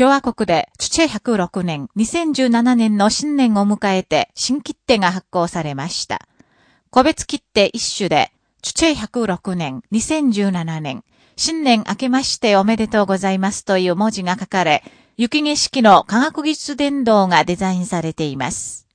共和国で、チチェ106年、2017年の新年を迎えて、新切手が発行されました。個別切手一種で、チチェ106年、2017年、新年明けましておめでとうございますという文字が書かれ、雪景色の科学技術伝道がデザインされています。